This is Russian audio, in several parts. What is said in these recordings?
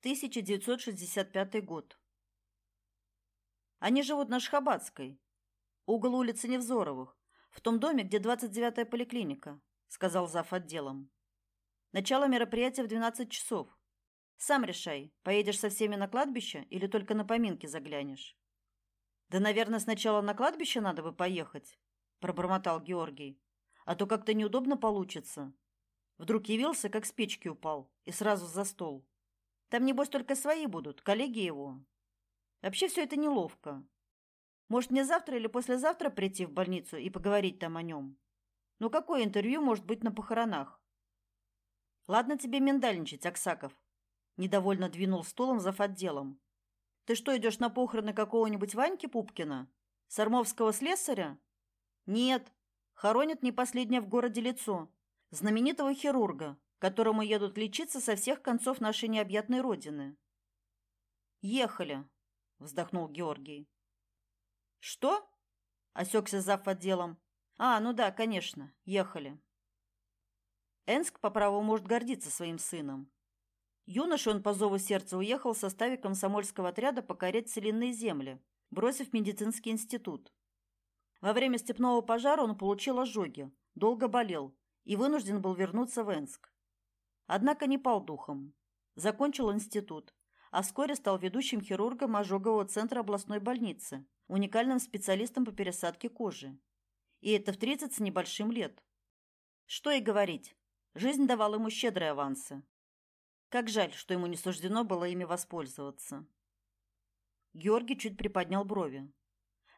1965 год. Они живут на Шхабадской, угол улицы Невзоровых, в том доме, где 29-я поликлиника, сказал зав. отделом. Начало мероприятия в 12 часов. Сам решай, поедешь со всеми на кладбище или только на поминки заглянешь. Да, наверное, сначала на кладбище надо бы поехать, пробормотал Георгий. А то как-то неудобно получится. Вдруг явился, как с печки упал, и сразу за стол. Там, небось, только свои будут, коллеги его. Вообще все это неловко. Может, мне завтра или послезавтра прийти в больницу и поговорить там о нем? Ну, какое интервью может быть на похоронах? Ладно тебе миндальничать, Аксаков. Недовольно двинул стулом за отделом. Ты что, идешь на похороны какого-нибудь Ваньки Пупкина? Сармовского слесаря? Нет, хоронят не последнее в городе лицо. Знаменитого хирурга, которому едут лечиться со всех концов нашей необъятной родины. Ехали, вздохнул Георгий. Что? осекся зав отделом. А, ну да, конечно, ехали. Энск по праву может гордиться своим сыном. Юноша он по зову сердца уехал в составе комсомольского отряда покорять целинные земли, бросив медицинский институт. Во время степного пожара он получил ожоги, долго болел и вынужден был вернуться в Энск. Однако не пал духом. Закончил институт, а вскоре стал ведущим хирургом ожогового центра областной больницы, уникальным специалистом по пересадке кожи. И это в 30 с небольшим лет. Что и говорить, жизнь давала ему щедрые авансы. Как жаль, что ему не суждено было ими воспользоваться. Георгий чуть приподнял брови.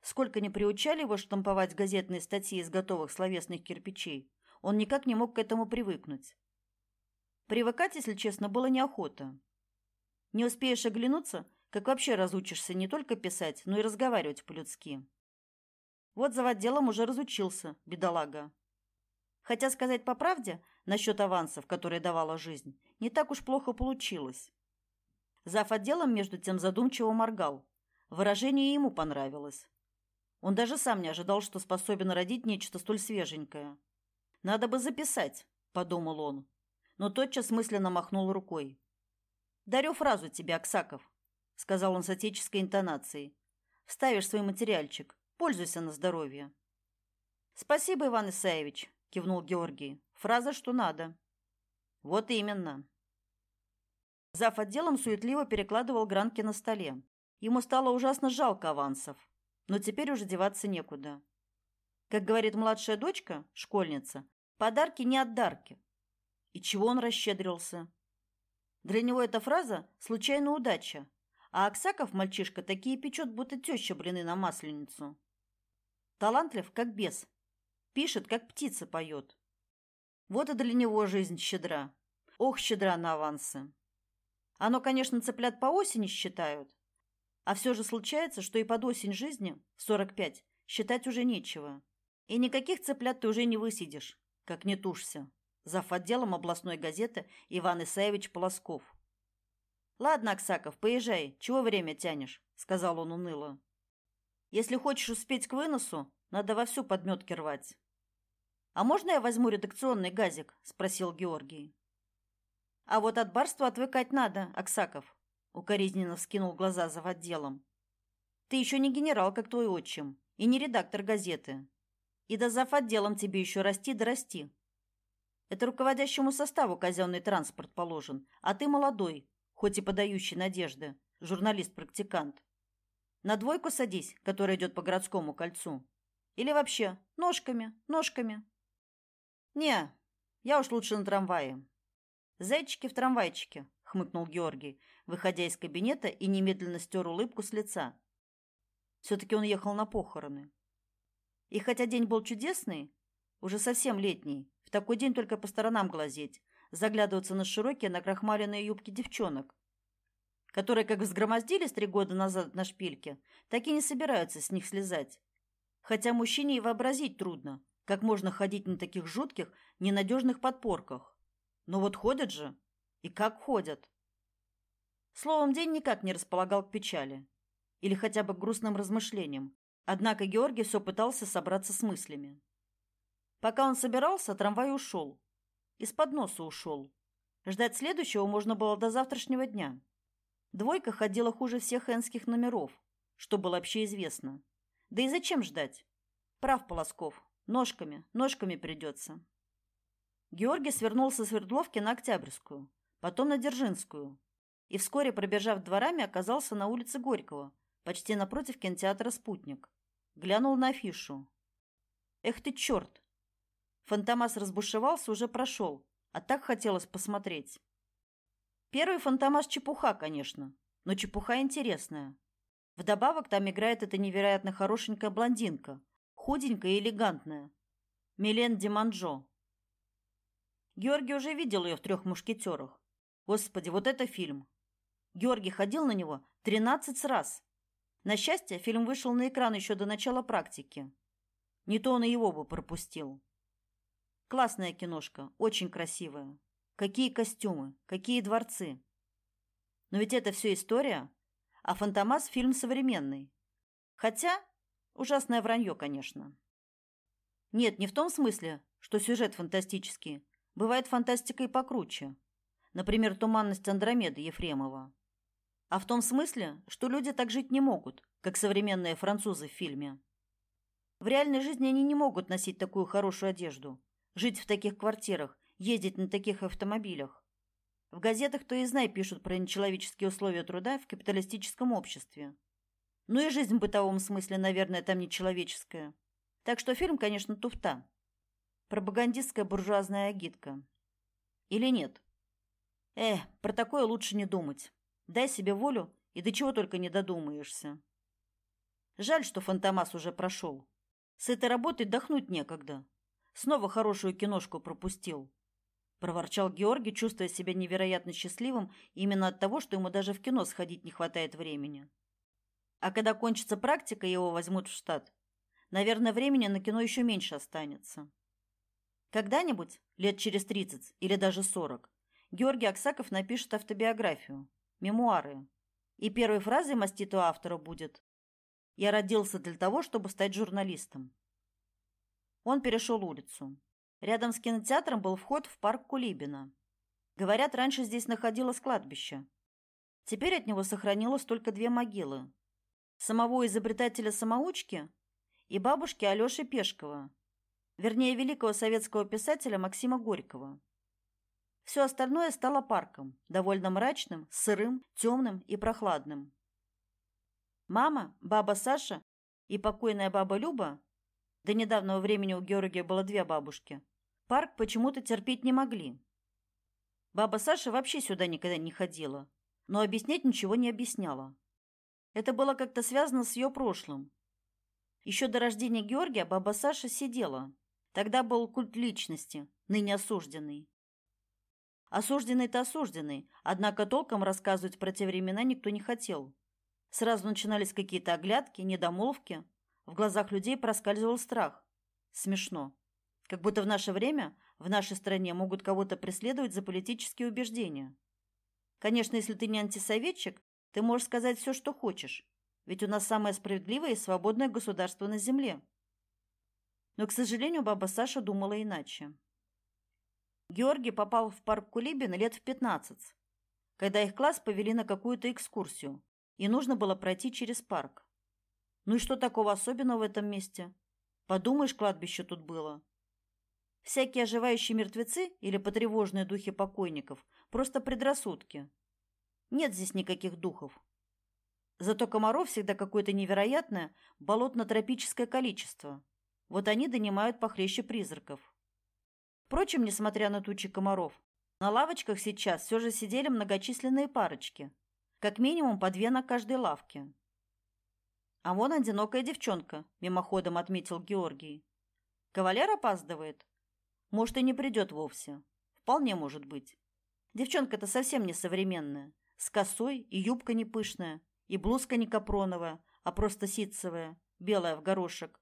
Сколько ни приучали его штамповать газетные статьи из готовых словесных кирпичей, он никак не мог к этому привыкнуть. Привыкать, если честно, было неохота. Не успеешь оглянуться, как вообще разучишься не только писать, но и разговаривать по-людски. Вот за отделом уже разучился, бедолага. Хотя сказать по правде, насчет авансов, которые давала жизнь, не так уж плохо получилось. Зав. отделом между тем задумчиво моргал. Выражение ему понравилось. Он даже сам не ожидал, что способен родить нечто столь свеженькое. «Надо бы записать», — подумал он но тотчас мысленно махнул рукой. «Дарю фразу тебе, Аксаков», — сказал он с отеческой интонацией. «Вставишь свой материальчик. Пользуйся на здоровье». «Спасибо, Иван Исаевич», — кивнул Георгий. «Фраза, что надо». «Вот именно». Зав. отделом суетливо перекладывал гранки на столе. Ему стало ужасно жалко авансов, но теперь уже деваться некуда. Как говорит младшая дочка, школьница, подарки не от дарки, и чего он расщедрился? Для него эта фраза – случайная удача, а Аксаков мальчишка такие печет, будто теща блины на масленицу. Талантлив, как бес. Пишет, как птица поет. Вот и для него жизнь щедра. Ох, щедра на авансы. Оно, конечно, цыплят по осени считают. А все же случается, что и под осень жизни, в 45, считать уже нечего. И никаких цыплят ты уже не высидишь, как не тушься зав. отделом областной газеты Иван Исаевич Полосков. «Ладно, Аксаков, поезжай, чего время тянешь?» — сказал он уныло. «Если хочешь успеть к выносу, надо вовсю подметки рвать». «А можно я возьму редакционный газик?» — спросил Георгий. «А вот от барства отвыкать надо, Аксаков», — укоризненно вскинул глаза за отделом. «Ты еще не генерал, как твой отчим, и не редактор газеты. И до зав. отделом тебе еще расти да расти. Это руководящему составу казенный транспорт положен, а ты молодой, хоть и подающий надежды, журналист-практикант. На двойку садись, которая идет по городскому кольцу. Или вообще ножками, ножками. Не, я уж лучше на трамвае. Зайчики в трамвайчике, хмыкнул Георгий, выходя из кабинета и немедленно стер улыбку с лица. Все-таки он ехал на похороны. И хотя день был чудесный, уже совсем летний, такой день только по сторонам глазеть, заглядываться на широкие накрахмаленные юбки девчонок, которые как взгромоздились три года назад на шпильке, так и не собираются с них слезать. Хотя мужчине и вообразить трудно, как можно ходить на таких жутких, ненадежных подпорках. Но вот ходят же. И как ходят. Словом, день никак не располагал к печали. Или хотя бы к грустным размышлениям. Однако Георгий все пытался собраться с мыслями. Пока он собирался, трамвай ушел. Из-под носа ушел. Ждать следующего можно было до завтрашнего дня. Двойка ходила хуже всех энских номеров, что было общеизвестно. Да и зачем ждать? Прав Полосков. Ножками, ножками придется. Георгий свернул со Свердловки на Октябрьскую, потом на Дзержинскую, и вскоре, пробежав дворами, оказался на улице Горького, почти напротив кинотеатра «Спутник». Глянул на афишу. Эх ты черт! Фантомас разбушевался, уже прошел, а так хотелось посмотреть. Первый Фантомас чепуха, конечно, но чепуха интересная. Вдобавок там играет эта невероятно хорошенькая блондинка, худенькая и элегантная. Милен Диманджо. Георгий уже видел ее в «Трех мушкетерах». Господи, вот это фильм! Георгий ходил на него тринадцать раз. На счастье, фильм вышел на экран еще до начала практики. Не то он и его бы пропустил. Классная киношка, очень красивая. Какие костюмы, какие дворцы. Но ведь это все история, а «Фантомас» — фильм современный. Хотя, ужасное вранье, конечно. Нет, не в том смысле, что сюжет фантастический. Бывает фантастика и покруче. Например, «Туманность Андромеды» Ефремова. А в том смысле, что люди так жить не могут, как современные французы в фильме. В реальной жизни они не могут носить такую хорошую одежду, жить в таких квартирах, ездить на таких автомобилях. В газетах то и знай пишут про нечеловеческие условия труда в капиталистическом обществе. Ну и жизнь в бытовом смысле, наверное, там нечеловеческая. Так что фильм, конечно, туфта. Пропагандистская буржуазная агитка. Или нет? Э, про такое лучше не думать. Дай себе волю, и до чего только не додумаешься. Жаль, что Фантомас уже прошел. С этой работой дохнуть некогда. Снова хорошую киношку пропустил. Проворчал Георгий, чувствуя себя невероятно счастливым именно от того, что ему даже в кино сходить не хватает времени. А когда кончится практика, его возьмут в штат. Наверное, времени на кино еще меньше останется. Когда-нибудь, лет через 30 или даже 40, Георгий Аксаков напишет автобиографию мемуары. И первой фразой маститу автора будет «Я родился для того, чтобы стать журналистом». Он перешел улицу. Рядом с кинотеатром был вход в парк Кулибина. Говорят, раньше здесь находилось кладбище. Теперь от него сохранилось только две могилы. Самого изобретателя-самоучки и бабушки Алёши Пешкова, вернее, великого советского писателя Максима Горького. Все остальное стало парком, довольно мрачным, сырым, темным и прохладным. Мама, баба Саша и покойная баба Люба, до недавнего времени у Георгия было две бабушки, парк почему-то терпеть не могли. Баба Саша вообще сюда никогда не ходила, но объяснять ничего не объясняла. Это было как-то связано с ее прошлым. Еще до рождения Георгия баба Саша сидела. Тогда был культ личности, ныне осужденный. Осужденный-то осужденный, однако толком рассказывать про те времена никто не хотел. Сразу начинались какие-то оглядки, недомолвки. В глазах людей проскальзывал страх. Смешно. Как будто в наше время, в нашей стране могут кого-то преследовать за политические убеждения. Конечно, если ты не антисоветчик, ты можешь сказать все, что хочешь. Ведь у нас самое справедливое и свободное государство на земле. Но, к сожалению, баба Саша думала иначе. Георгий попал в парк Кулибина лет в 15, когда их класс повели на какую-то экскурсию, и нужно было пройти через парк. Ну и что такого особенного в этом месте? Подумаешь, кладбище тут было. Всякие оживающие мертвецы или потревоженные духи покойников – просто предрассудки. Нет здесь никаких духов. Зато комаров всегда какое-то невероятное болотно-тропическое количество. Вот они донимают похлеще призраков. Впрочем, несмотря на тучи комаров, на лавочках сейчас все же сидели многочисленные парочки, как минимум по две на каждой лавке. А вон одинокая девчонка, мимоходом отметил Георгий. Кавалер опаздывает. Может, и не придет вовсе. Вполне может быть. Девчонка-то совсем не современная, с косой и юбка не пышная, и блузка не капроновая, а просто ситцевая, белая в горошек,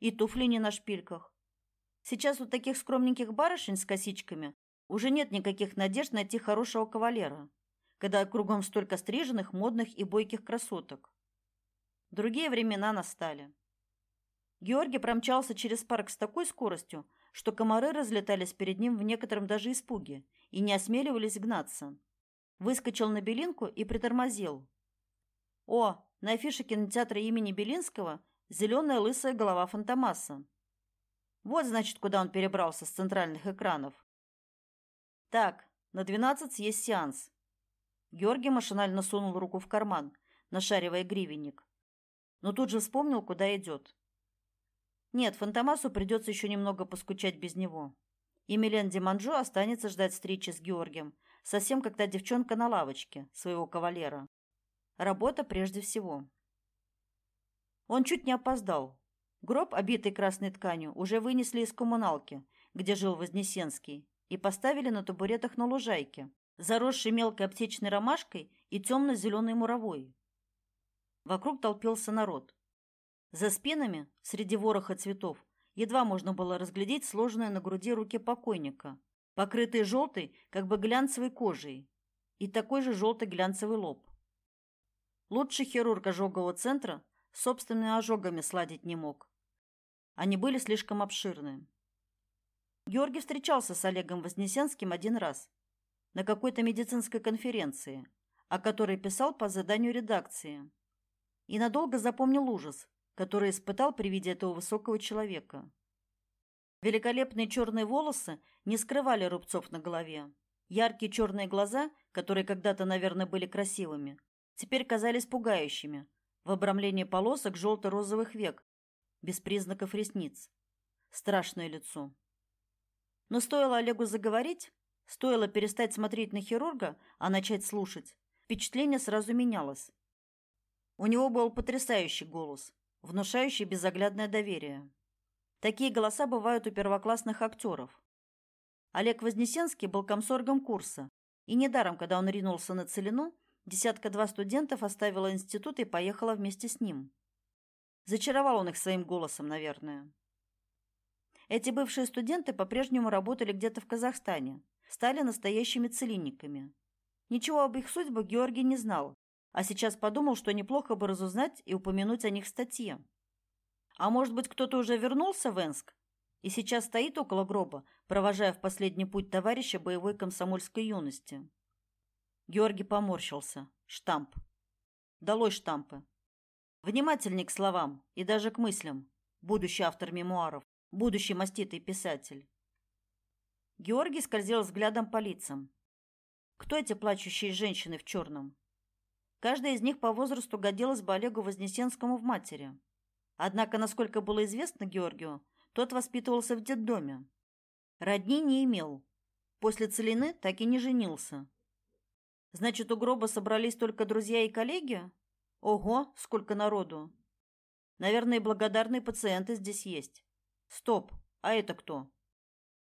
и туфли не на шпильках. Сейчас у таких скромненьких барышень с косичками уже нет никаких надежд найти хорошего кавалера, когда кругом столько стриженных, модных и бойких красоток. Другие времена настали. Георгий промчался через парк с такой скоростью, что комары разлетались перед ним в некотором даже испуге и не осмеливались гнаться. Выскочил на Белинку и притормозил. О, на афише кинотеатра имени Белинского зеленая лысая голова Фантомаса. Вот, значит, куда он перебрался с центральных экранов. Так, на двенадцать есть сеанс. Георгий машинально сунул руку в карман, нашаривая гривенник. Но тут же вспомнил, куда идет. Нет, Фантомасу придется еще немного поскучать без него. И Милен Диманджо останется ждать встречи с Георгием, совсем как та девчонка на лавочке, своего кавалера. Работа прежде всего. Он чуть не опоздал. Гроб, обитый красной тканью, уже вынесли из коммуналки, где жил Вознесенский, и поставили на табуретах на лужайке, заросшей мелкой аптечной ромашкой и темно-зеленой муровой. Вокруг толпился народ. За спинами, среди вороха цветов, едва можно было разглядеть сложенные на груди руки покойника, покрытые желтой, как бы глянцевой кожей, и такой же желтый глянцевый лоб. Лучший хирург ожогового центра собственными ожогами сладить не мог. Они были слишком обширны. Георгий встречался с Олегом Вознесенским один раз на какой-то медицинской конференции, о которой писал по заданию редакции, и надолго запомнил ужас, который испытал при виде этого высокого человека. Великолепные черные волосы не скрывали рубцов на голове. Яркие черные глаза, которые когда-то, наверное, были красивыми, теперь казались пугающими, в обрамлении полосок желто-розовых век, без признаков ресниц. Страшное лицо. Но стоило Олегу заговорить, стоило перестать смотреть на хирурга, а начать слушать, впечатление сразу менялось. У него был потрясающий голос, внушающий безоглядное доверие. Такие голоса бывают у первоклассных актеров. Олег Вознесенский был комсоргом курса, и недаром, когда он ринулся на Целину, десятка-два студентов оставила институт и поехала вместе с ним. Зачаровал он их своим голосом, наверное. Эти бывшие студенты по-прежнему работали где-то в Казахстане, стали настоящими целинниками. Ничего об их судьбах Георгий не знал, а сейчас подумал, что неплохо бы разузнать и упомянуть о них в статье. А может быть, кто-то уже вернулся в Энск и сейчас стоит около гроба, провожая в последний путь товарища боевой комсомольской юности. Георгий поморщился. Штамп. Долой штампы. Внимательней к словам и даже к мыслям. Будущий автор мемуаров, будущий маститый писатель. Георгий скользил взглядом по лицам. Кто эти плачущие женщины в черном? Каждая из них по возрасту годилась бы Олегу Вознесенскому в матери. Однако, насколько было известно Георгию, тот воспитывался в детдоме. Родни не имел. После целины так и не женился. Значит, у гроба собрались только друзья и коллеги? Ого, сколько народу! Наверное, благодарные пациенты здесь есть. Стоп, а это кто?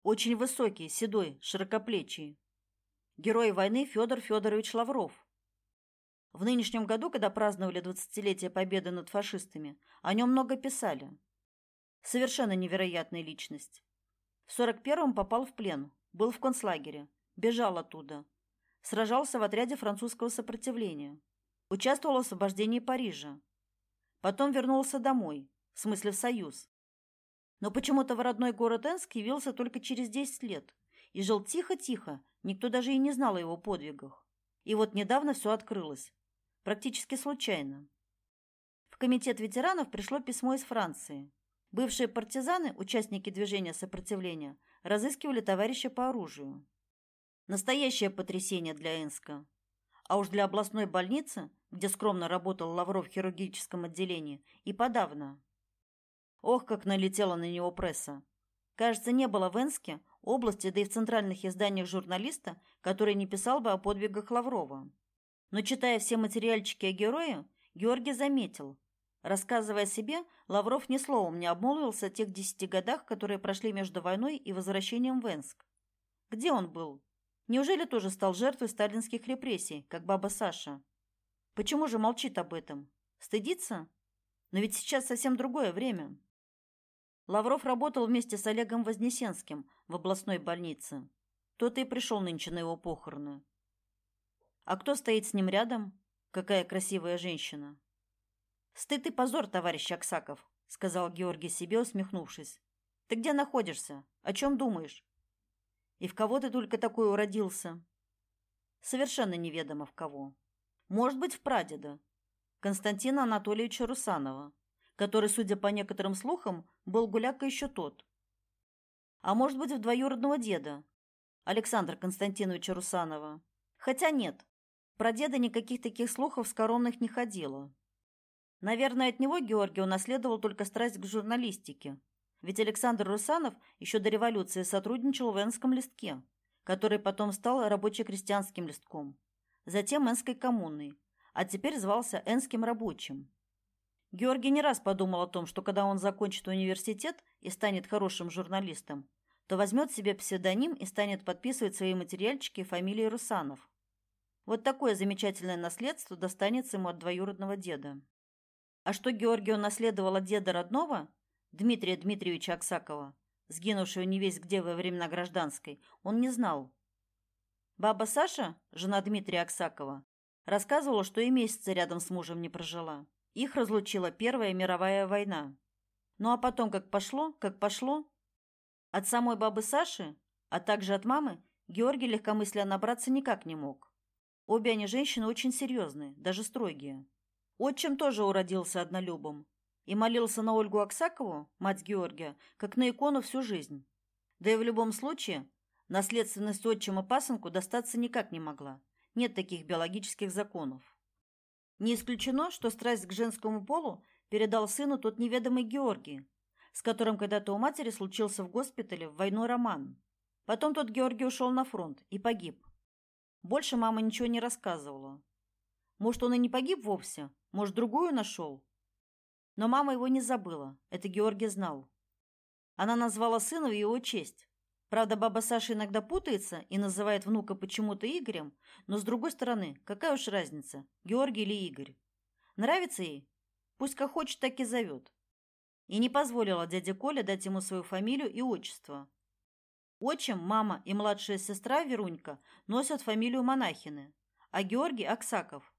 Очень высокий, седой, широкоплечий. Герой войны Федор Федорович Лавров. В нынешнем году, когда праздновали двадцатилетие победы над фашистами, о нем много писали. Совершенно невероятная личность. В сорок первом попал в плен, был в концлагере, бежал оттуда. Сражался в отряде французского сопротивления. Участвовал в освобождении Парижа. Потом вернулся домой, в смысле в Союз. Но почему-то в родной город Энск явился только через 10 лет и жил тихо-тихо, никто даже и не знал о его подвигах. И вот недавно все открылось практически случайно. В комитет ветеранов пришло письмо из Франции. Бывшие партизаны, участники движения сопротивления, разыскивали товарища по оружию. Настоящее потрясение для Энска. А уж для областной больницы, где скромно работал Лавров в хирургическом отделении, и подавно. Ох, как налетела на него пресса. Кажется, не было в Энске, области, да и в центральных изданиях журналиста, который не писал бы о подвигах Лаврова. Но читая все материальчики о герое, Георгий заметил. Рассказывая себе, Лавров ни словом не обмолвился о тех десяти годах, которые прошли между войной и возвращением в Энск. Где он был? Неужели тоже стал жертвой сталинских репрессий, как баба Саша? Почему же молчит об этом? Стыдится? Но ведь сейчас совсем другое время. Лавров работал вместе с Олегом Вознесенским в областной больнице. Тот и пришел нынче на его похороны. А кто стоит с ним рядом? Какая красивая женщина. Стыд и позор, товарищ Аксаков, сказал Георгий себе, усмехнувшись. Ты где находишься? О чем думаешь? И в кого ты только такой уродился? совершенно неведомо в кого. Может быть, в прадеда, Константина Анатольевича Русанова, который, судя по некоторым слухам, был гуляка еще тот. А может быть, в двоюродного деда, Александра Константиновича Русанова. Хотя нет, про деда никаких таких слухов скоромных не ходило. Наверное, от него Георгий унаследовал только страсть к журналистике. Ведь Александр Русанов еще до революции сотрудничал в Энском листке, который потом стал рабоче-крестьянским листком, затем Энской коммуной, а теперь звался Энским рабочим. Георгий не раз подумал о том, что когда он закончит университет и станет хорошим журналистом, то возьмет себе псевдоним и станет подписывать свои материальчики фамилией Русанов. Вот такое замечательное наследство достанется ему от двоюродного деда. А что Георгий унаследовал от деда родного, Дмитрия Дмитриевича Аксакова, сгинувшего не весь где во времена гражданской, он не знал. Баба Саша, жена Дмитрия Аксакова, рассказывала, что и месяца рядом с мужем не прожила. Их разлучила Первая мировая война. Ну а потом, как пошло, как пошло, от самой бабы Саши, а также от мамы, Георгий легкомыслия набраться никак не мог. Обе они женщины очень серьезные, даже строгие. Отчим тоже уродился однолюбом и молился на Ольгу Аксакову, мать Георгия, как на икону всю жизнь. Да и в любом случае наследственность отчима пасынку достаться никак не могла. Нет таких биологических законов. Не исключено, что страсть к женскому полу передал сыну тот неведомый Георгий, с которым когда-то у матери случился в госпитале в войну роман. Потом тот Георгий ушел на фронт и погиб. Больше мама ничего не рассказывала. Может, он и не погиб вовсе, может, другую нашел. Но мама его не забыла, это Георгий знал. Она назвала сына в его честь. Правда, баба Саша иногда путается и называет внука почему-то Игорем, но с другой стороны, какая уж разница, Георгий или Игорь. Нравится ей? Пусть как хочет, так и зовет. И не позволила дяде Коле дать ему свою фамилию и отчество. Отчим, мама и младшая сестра Верунька носят фамилию Монахины, а Георгий – Аксаков.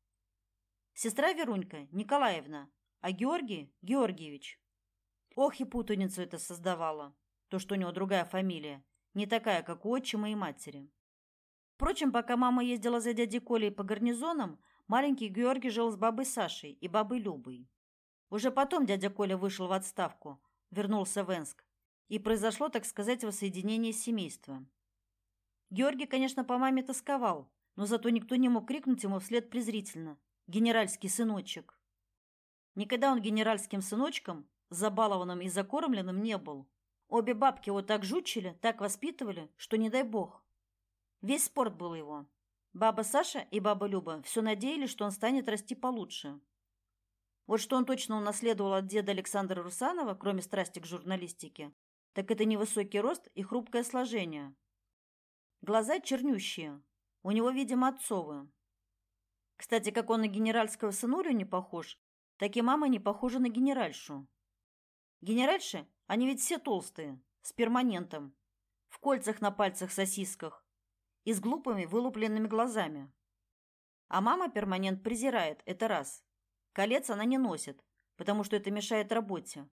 Сестра Верунька – Николаевна, а Георгий – Георгиевич. Ох, и путаницу это создавало, то, что у него другая фамилия, не такая, как у отчима и матери. Впрочем, пока мама ездила за дядей Колей по гарнизонам, маленький Георгий жил с бабой Сашей и бабой Любой. Уже потом дядя Коля вышел в отставку, вернулся в Энск, и произошло, так сказать, воссоединение семейства. Георгий, конечно, по маме тосковал, но зато никто не мог крикнуть ему вслед презрительно «Генеральский сыночек». Никогда он генеральским сыночком, забалованным и закормленным, не был. Обе бабки его так жучили, так воспитывали, что не дай бог. Весь спорт был его. Баба Саша и баба Люба все надеялись, что он станет расти получше. Вот что он точно унаследовал от деда Александра Русанова, кроме страсти к журналистике, так это невысокий рост и хрупкое сложение. Глаза чернющие. У него, видимо, отцовые. Кстати, как он на генеральского сынулю не похож, так и мама не похожа на генеральшу. Генеральши, они ведь все толстые, с перманентом, в кольцах на пальцах-сосисках и с глупыми вылупленными глазами. А мама перманент презирает, это раз. Колец она не носит, потому что это мешает работе.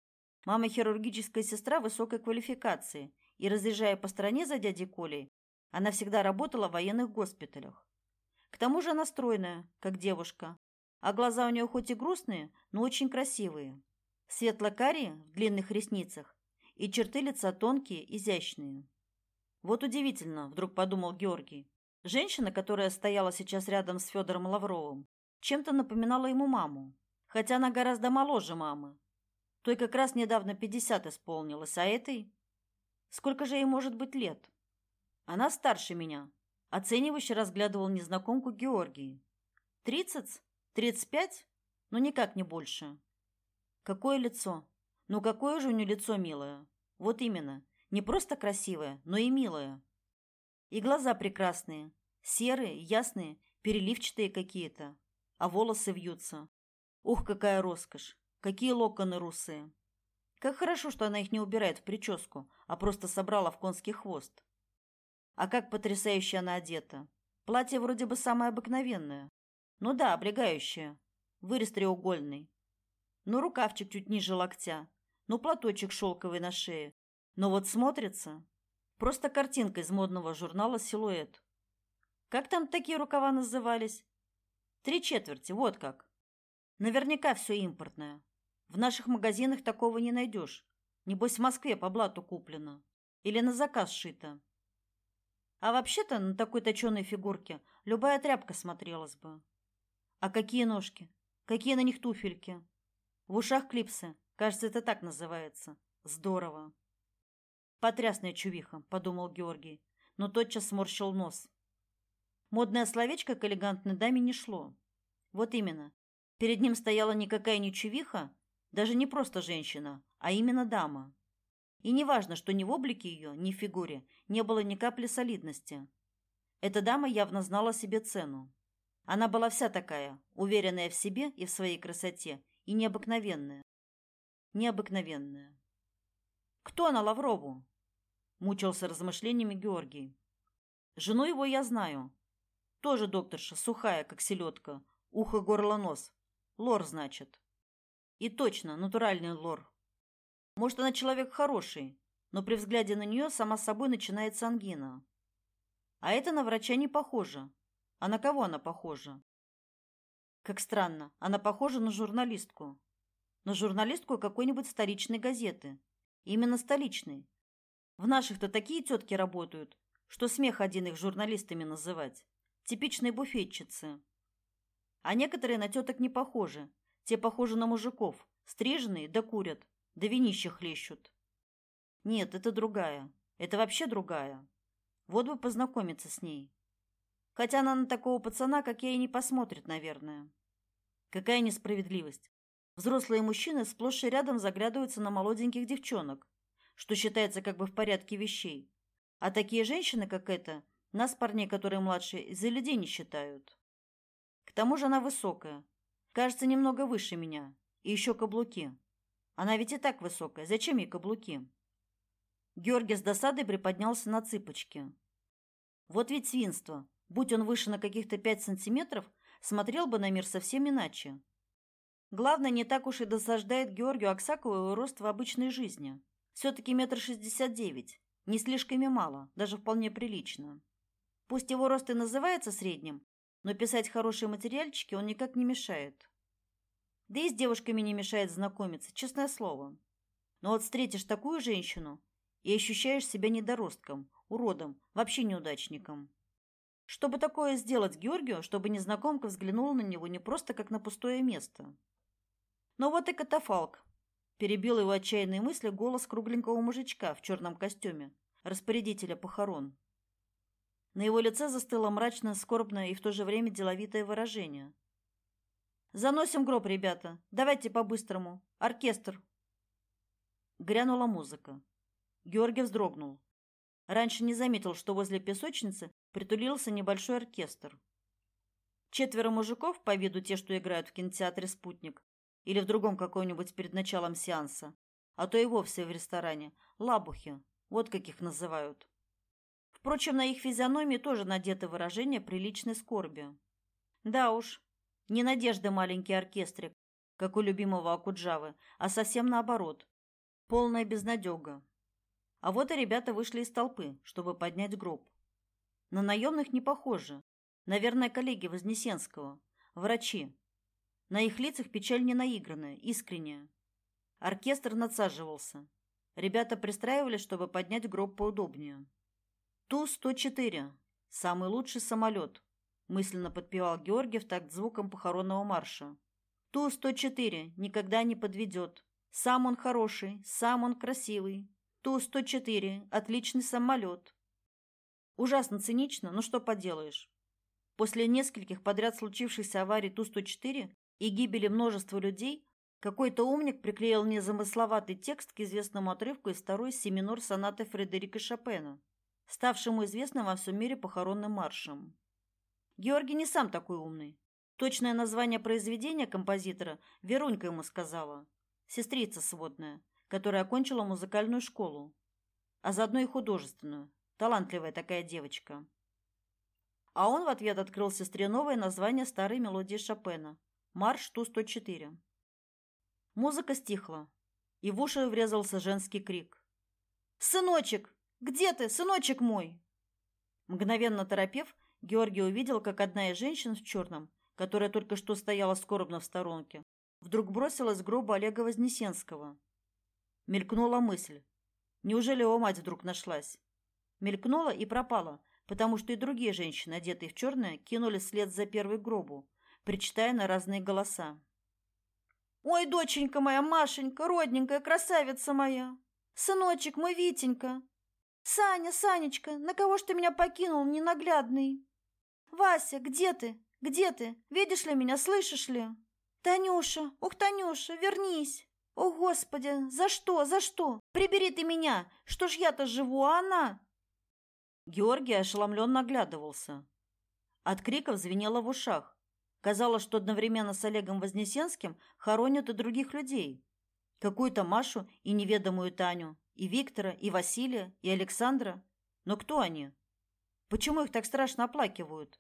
Мама хирургическая сестра высокой квалификации, и, разъезжая по стране за дядей Колей, она всегда работала в военных госпиталях. К тому же она стройная, как девушка, а глаза у нее хоть и грустные, но очень красивые. Светло-карие в длинных ресницах и черты лица тонкие, изящные. Вот удивительно, вдруг подумал Георгий. Женщина, которая стояла сейчас рядом с Федором Лавровым, чем-то напоминала ему маму, хотя она гораздо моложе мамы, той как раз недавно пятьдесят исполнилось, а этой... Сколько же ей может быть лет? Она старше меня. Оценивающе разглядывал незнакомку Георгий. Тридцать? Тридцать пять? Ну, никак не больше. Какое лицо? Ну, какое же у нее лицо милое? Вот именно. Не просто красивое, но и милое. И глаза прекрасные. Серые, ясные, переливчатые какие-то. А волосы вьются. Ух, какая роскошь! Какие локоны русые. Как хорошо, что она их не убирает в прическу, а просто собрала в конский хвост. А как потрясающе она одета. Платье вроде бы самое обыкновенное. Ну да, облегающее. Вырез треугольный. Ну, рукавчик чуть ниже локтя. Ну, платочек шелковый на шее. Но вот смотрится. Просто картинка из модного журнала «Силуэт». Как там такие рукава назывались? Три четверти, вот как. Наверняка все импортное. В наших магазинах такого не найдешь. Небось, в Москве по блату куплено. Или на заказ шито. А вообще-то на такой точеной фигурке любая тряпка смотрелась бы. А какие ножки? Какие на них туфельки? В ушах клипсы. Кажется, это так называется. Здорово. Потрясная чувиха, подумал Георгий, но тотчас сморщил нос. Модное словечко к элегантной даме не шло. Вот именно. Перед ним стояла никакая не чувиха, даже не просто женщина, а именно дама. И неважно, что ни в облике ее, ни в фигуре не было ни капли солидности. Эта дама явно знала себе цену. Она была вся такая, уверенная в себе и в своей красоте, и необыкновенная. Необыкновенная. Кто она Лаврову? Мучился размышлениями Георгий. Жену его я знаю. Тоже докторша, сухая, как селедка, ухо, горло, нос. Лор, значит. И точно, натуральный лор. Может, она человек хороший, но при взгляде на нее сама собой начинается ангина. А это на врача не похоже. А на кого она похожа? Как странно, она похожа на журналистку. На журналистку какой-нибудь столичной газеты. Именно столичной. В наших-то такие тетки работают, что смех один их журналистами называть. Типичные буфетчицы. А некоторые на теток не похожи. Те похожи на мужиков. Стриженные да курят, да винище хлещут. Нет, это другая. Это вообще другая. Вот бы познакомиться с ней. Хотя она на такого пацана, как я, и не посмотрит, наверное. Какая несправедливость. Взрослые мужчины сплошь и рядом заглядываются на молоденьких девчонок, что считается как бы в порядке вещей. А такие женщины, как эта, нас, парней, которые младше, за людей не считают. К тому же она высокая. Кажется, немного выше меня. И еще каблуки. Она ведь и так высокая. Зачем ей каблуки? Георгий с досадой приподнялся на цыпочки. Вот ведь свинство. Будь он выше на каких-то пять сантиметров, смотрел бы на мир совсем иначе. Главное, не так уж и досаждает Георгию Аксакову его рост в обычной жизни. Все-таки метр шестьдесят девять. Не слишком и мало, даже вполне прилично. Пусть его рост и называется средним, но писать хорошие материальчики он никак не мешает. Да и с девушками не мешает знакомиться, честное слово. Но вот встретишь такую женщину и ощущаешь себя недоростком, уродом, вообще неудачником. Чтобы такое сделать Георгию, чтобы незнакомка взглянула на него не просто как на пустое место. Но вот и катафалк. Перебил его отчаянные мысли голос кругленького мужичка в черном костюме, распорядителя похорон. На его лице застыло мрачное, скорбное и в то же время деловитое выражение. «Заносим гроб, ребята. Давайте по-быстрому. Оркестр!» Грянула музыка. Георгий вздрогнул. Раньше не заметил, что возле песочницы притулился небольшой оркестр. Четверо мужиков, по виду те, что играют в кинотеатре «Спутник» или в другом каком-нибудь перед началом сеанса, а то и вовсе в ресторане, лабухи, вот каких называют. Впрочем, на их физиономии тоже надето выражение приличной скорби. Да уж, не надежда маленький оркестрик, как у любимого Акуджавы, а совсем наоборот. Полная безнадега. А вот и ребята вышли из толпы, чтобы поднять гроб. На наемных не похоже. Наверное, коллеги Вознесенского, врачи. На их лицах печаль не наигранная, искренняя. Оркестр надсаживался. Ребята пристраивались, чтобы поднять гроб поудобнее. Ту-104. Самый лучший самолет, мысленно подпевал Георгий в такт звуком похоронного марша. Ту-104 никогда не подведет. Сам он хороший, сам он красивый, Ту-104 – отличный самолет. Ужасно цинично, но что поделаешь. После нескольких подряд случившихся аварий Ту-104 и гибели множества людей, какой-то умник приклеил незамысловатый текст к известному отрывку из второй семинор сонаты Фредерика Шопена, ставшему известным во всем мире похоронным маршем. Георгий не сам такой умный. Точное название произведения композитора Верунька ему сказала. Сестрица сводная – которая окончила музыкальную школу, а заодно и художественную. Талантливая такая девочка. А он в ответ открыл сестре новое название старой мелодии Шопена «Марш Ту-104». Музыка стихла, и в уши врезался женский крик. «Сыночек! Где ты, сыночек мой?» Мгновенно торопев, Георгий увидел, как одна из женщин в черном, которая только что стояла скорбно в сторонке, вдруг бросилась к гробу Олега Вознесенского. Мелькнула мысль. Неужели его мать вдруг нашлась? Мелькнула и пропала, потому что и другие женщины, одетые в черное, кинулись вслед за первой гробу, причитая на разные голоса. «Ой, доченька моя, Машенька, родненькая, красавица моя! Сыночек мой, Витенька! Саня, Санечка, на кого ж ты меня покинул, ненаглядный? Вася, где ты? Где ты? Видишь ли меня, слышишь ли? Танюша, ух, Танюша, вернись! О, Господи, за что, за что? Прибери ты меня! Что ж я-то живу, а она? Георгий ошеломленно оглядывался. От криков звенело в ушах. Казалось, что одновременно с Олегом Вознесенским хоронят и других людей. Какую-то Машу и неведомую Таню, и Виктора, и Василия, и Александра. Но кто они? Почему их так страшно оплакивают?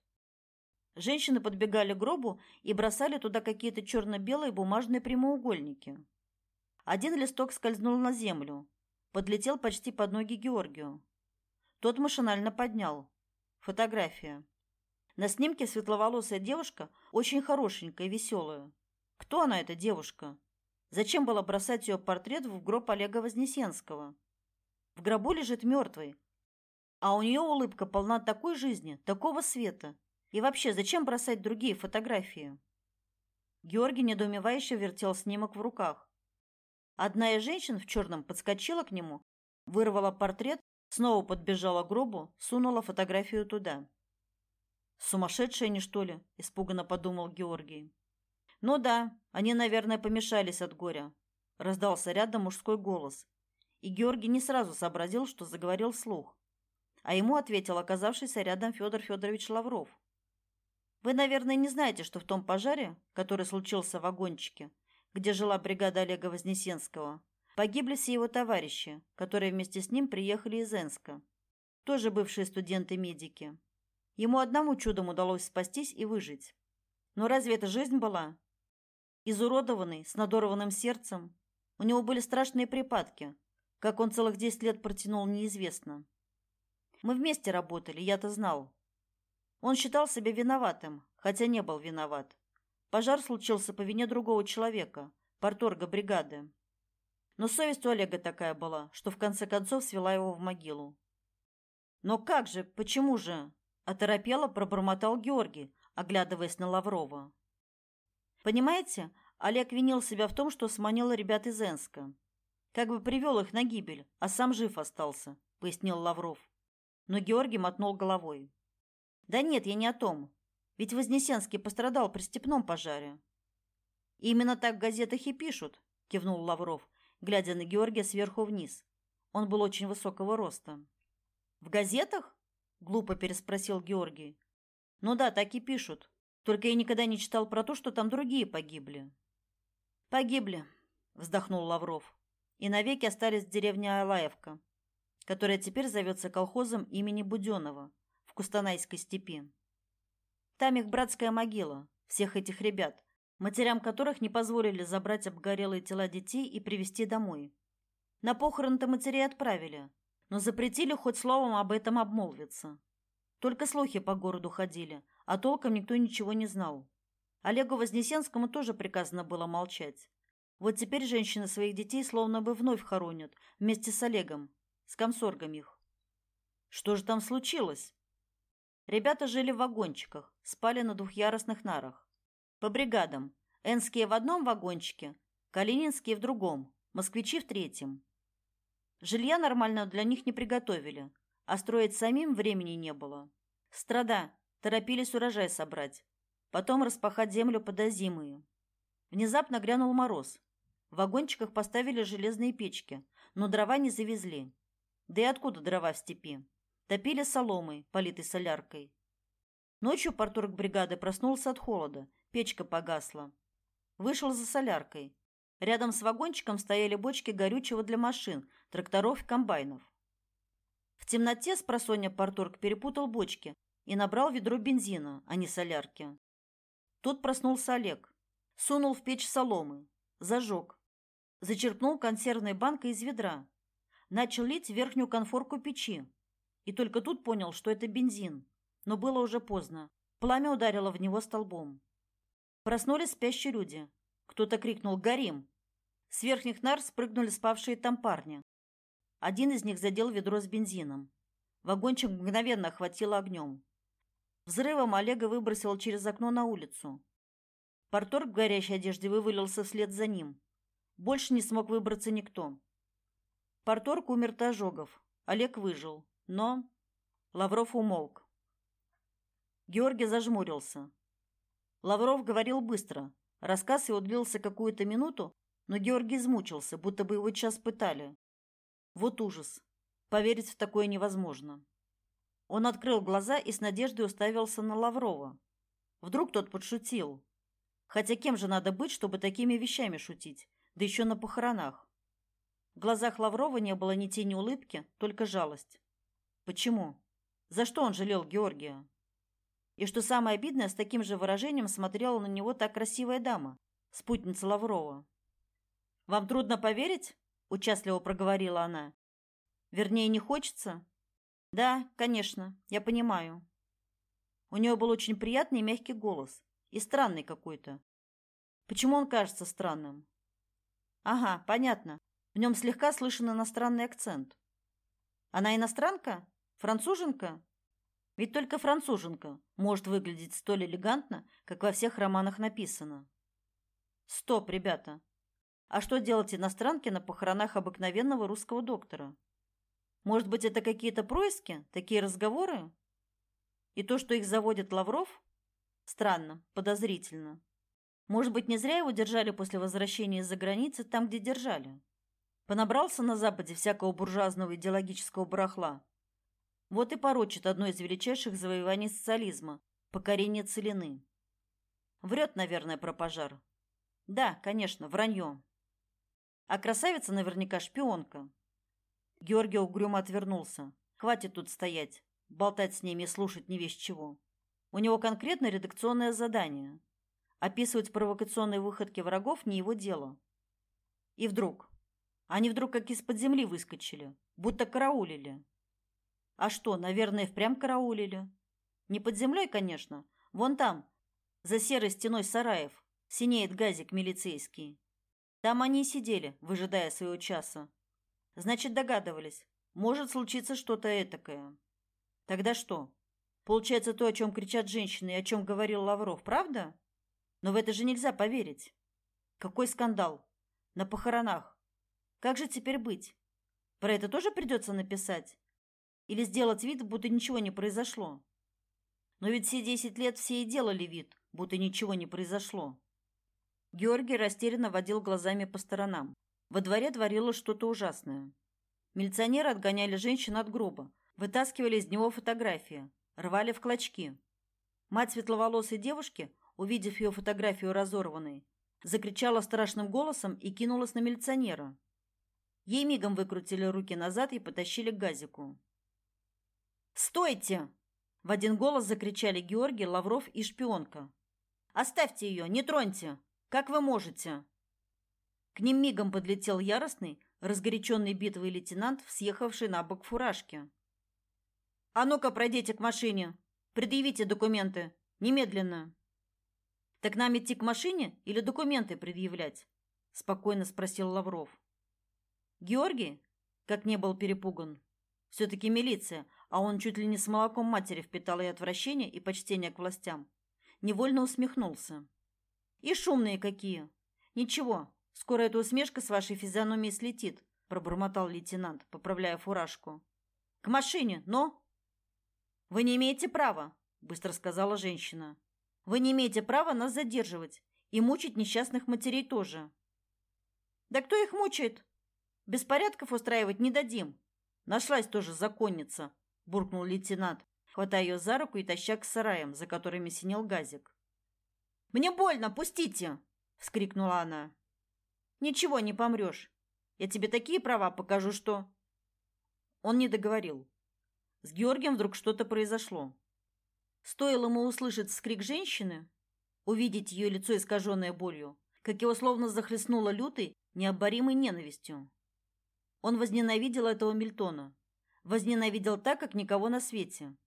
Женщины подбегали к гробу и бросали туда какие-то черно-белые бумажные прямоугольники. Один листок скользнул на землю, подлетел почти под ноги Георгию. Тот машинально поднял. Фотография. На снимке светловолосая девушка, очень хорошенькая и веселая. Кто она, эта девушка? Зачем было бросать ее портрет в гроб Олега Вознесенского? В гробу лежит мертвый. А у нее улыбка полна такой жизни, такого света. И вообще, зачем бросать другие фотографии? Георгий недоумевающе вертел снимок в руках. Одна из женщин в черном подскочила к нему, вырвала портрет, снова подбежала к гробу, сунула фотографию туда. «Сумасшедшие они, что ли?» – испуганно подумал Георгий. «Ну да, они, наверное, помешались от горя», – раздался рядом мужской голос. И Георгий не сразу сообразил, что заговорил вслух. А ему ответил оказавшийся рядом Федор Федорович Лавров. «Вы, наверное, не знаете, что в том пожаре, который случился в вагончике, где жила бригада Олега Вознесенского, погибли все его товарищи, которые вместе с ним приехали из Энска, тоже бывшие студенты-медики. Ему одному чудом удалось спастись и выжить. Но разве это жизнь была? Изуродованный, с надорванным сердцем, у него были страшные припадки. Как он целых десять лет протянул, неизвестно. Мы вместе работали, я-то знал. Он считал себя виноватым, хотя не был виноват. Пожар случился по вине другого человека, порторга бригады. Но совесть у Олега такая была, что в конце концов свела его в могилу. «Но как же? Почему же?» – оторопело пробормотал Георгий, оглядываясь на Лаврова. «Понимаете, Олег винил себя в том, что сманил ребят из Энска. Как бы привел их на гибель, а сам жив остался», – пояснил Лавров. Но Георгий мотнул головой. «Да нет, я не о том. Ведь Вознесенский пострадал при степном пожаре. Именно так в газетах и пишут, кивнул Лавров, глядя на Георгия сверху вниз. Он был очень высокого роста. В газетах? глупо переспросил Георгий. Ну да, так и пишут. Только я никогда не читал про то, что там другие погибли. Погибли, вздохнул Лавров. И навеки остались в деревне Алаевка, которая теперь зовется колхозом имени Буденова в Кустанайской степи. Там их братская могила, всех этих ребят, матерям которых не позволили забрать обгорелые тела детей и привезти домой. На похороны-то матерей отправили, но запретили хоть словом об этом обмолвиться. Только слухи по городу ходили, а толком никто ничего не знал. Олегу Вознесенскому тоже приказано было молчать. Вот теперь женщины своих детей словно бы вновь хоронят вместе с Олегом, с комсоргом их. Что же там случилось? Ребята жили в вагончиках, спали на двухъярусных нарах. По бригадам. Энские в одном вагончике, Калининские в другом, москвичи в третьем. Жилья нормально для них не приготовили, а строить самим времени не было. Страда, торопились урожай собрать, потом распахать землю под озимые. Внезапно грянул мороз. В вагончиках поставили железные печки, но дрова не завезли. Да и откуда дрова в степи? Топили соломой, политой соляркой. Ночью порторг бригады проснулся от холода, печка погасла. Вышел за соляркой. Рядом с вагончиком стояли бочки горючего для машин, тракторов и комбайнов. В темноте с просонья порторг перепутал бочки и набрал ведро бензина, а не солярки. Тут проснулся Олег. Сунул в печь соломы. Зажег. Зачерпнул консервной банкой из ведра. Начал лить верхнюю конфорку печи. И только тут понял, что это бензин. но было уже поздно. Пламя ударило в него столбом. Проснулись спящие люди. Кто-то крикнул «Горим!». С верхних нар спрыгнули спавшие там парни. Один из них задел ведро с бензином. Вагончик мгновенно охватило огнем. Взрывом Олега выбросило через окно на улицу. Порторг в горящей одежде вывалился вслед за ним. Больше не смог выбраться никто. Порторг умер от ожогов. Олег выжил. Но Лавров умолк. Георгий зажмурился. Лавров говорил быстро. Рассказ его длился какую-то минуту, но Георгий измучился, будто бы его час пытали. Вот ужас. Поверить в такое невозможно. Он открыл глаза и с надеждой уставился на Лаврова. Вдруг тот подшутил. Хотя кем же надо быть, чтобы такими вещами шутить, да еще на похоронах? В глазах Лаврова не было ни тени улыбки, только жалость. Почему? За что он жалел Георгия? И что самое обидное, с таким же выражением смотрела на него та красивая дама, спутница Лаврова. «Вам трудно поверить?» – участливо проговорила она. «Вернее, не хочется?» «Да, конечно, я понимаю». У нее был очень приятный и мягкий голос, и странный какой-то. Почему он кажется странным? Ага, понятно. В нем слегка слышен иностранный акцент. Она иностранка? Француженка? Ведь только француженка может выглядеть столь элегантно, как во всех романах написано. Стоп, ребята. А что делать иностранке на похоронах обыкновенного русского доктора? Может быть, это какие-то происки, такие разговоры? И то, что их заводит Лавров? Странно, подозрительно. Может быть, не зря его держали после возвращения из-за границы там, где держали. Понабрался на Западе всякого буржуазного идеологического барахла. Вот и порочит одно из величайших завоеваний социализма – покорение целины. Врет, наверное, про пожар. Да, конечно, вранье. А красавица наверняка шпионка. Георгий угрюмо отвернулся. Хватит тут стоять, болтать с ними и слушать не весь чего. У него конкретно редакционное задание. Описывать провокационные выходки врагов не его дело. И вдруг. Они вдруг как из-под земли выскочили, будто караулили. А что, наверное, впрямь караулили? Не под землей, конечно. Вон там, за серой стеной сараев, синеет газик милицейский. Там они и сидели, выжидая своего часа. Значит, догадывались. Может случиться что-то этакое. Тогда что? Получается то, о чем кричат женщины и о чем говорил Лавров, правда? Но в это же нельзя поверить. Какой скандал? На похоронах. Как же теперь быть? Про это тоже придется написать? Или сделать вид, будто ничего не произошло? Но ведь все десять лет все и делали вид, будто ничего не произошло. Георгий растерянно водил глазами по сторонам. Во дворе творилось что-то ужасное. Милиционеры отгоняли женщин от гроба, вытаскивали из него фотографии, рвали в клочки. Мать светловолосой девушки, увидев ее фотографию разорванной, закричала страшным голосом и кинулась на милиционера. Ей мигом выкрутили руки назад и потащили к газику. «Стойте!» – в один голос закричали Георгий, Лавров и шпионка. «Оставьте ее, не троньте! Как вы можете?» К ним мигом подлетел яростный, разгоряченный битвой лейтенант, съехавший на бок фуражки. «А ну-ка, пройдите к машине! Предъявите документы! Немедленно!» «Так нам идти к машине или документы предъявлять?» – спокойно спросил Лавров. Георгий, как не был перепуган, все-таки милиция, а он чуть ли не с молоком матери впитал и отвращение, и почтение к властям, невольно усмехнулся. «И шумные какие! Ничего, скоро эта усмешка с вашей физиономией слетит», – пробормотал лейтенант, поправляя фуражку. «К машине, но...» «Вы не имеете права», – быстро сказала женщина. «Вы не имеете права нас задерживать и мучить несчастных матерей тоже». «Да кто их мучает? Беспорядков устраивать не дадим. Нашлась тоже законница», – буркнул лейтенант, хватая ее за руку и таща к сараям, за которыми синел газик. «Мне больно, пустите!» – вскрикнула она. «Ничего, не помрешь. Я тебе такие права покажу, что...» Он не договорил. С Георгием вдруг что-то произошло. Стоило ему услышать скрик женщины, увидеть ее лицо, искаженное болью, как его словно захлестнуло лютой, необоримой ненавистью. Он возненавидел этого Мильтона. Возненавидел так, как никого на свете.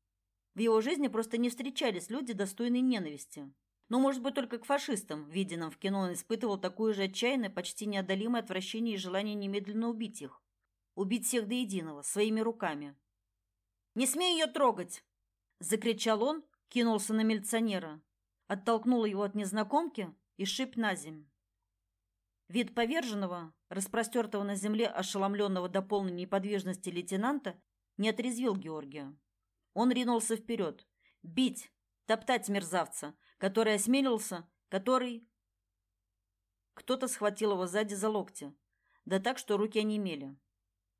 В его жизни просто не встречались люди, достойные ненависти. Но, может быть, только к фашистам, виденным в кино, он испытывал такое же отчаянное, почти неодолимое отвращение и желание немедленно убить их. Убить всех до единого, своими руками. «Не смей ее трогать!» – закричал он, кинулся на милиционера, оттолкнул его от незнакомки и шип на земь. Вид поверженного, распростертого на земле, ошеломленного до полной неподвижности лейтенанта, не отрезвил Георгия. Он ринулся вперед. Бить, топтать мерзавца, который осмелился, который... Кто-то схватил его сзади за локти, да так, что руки онемели.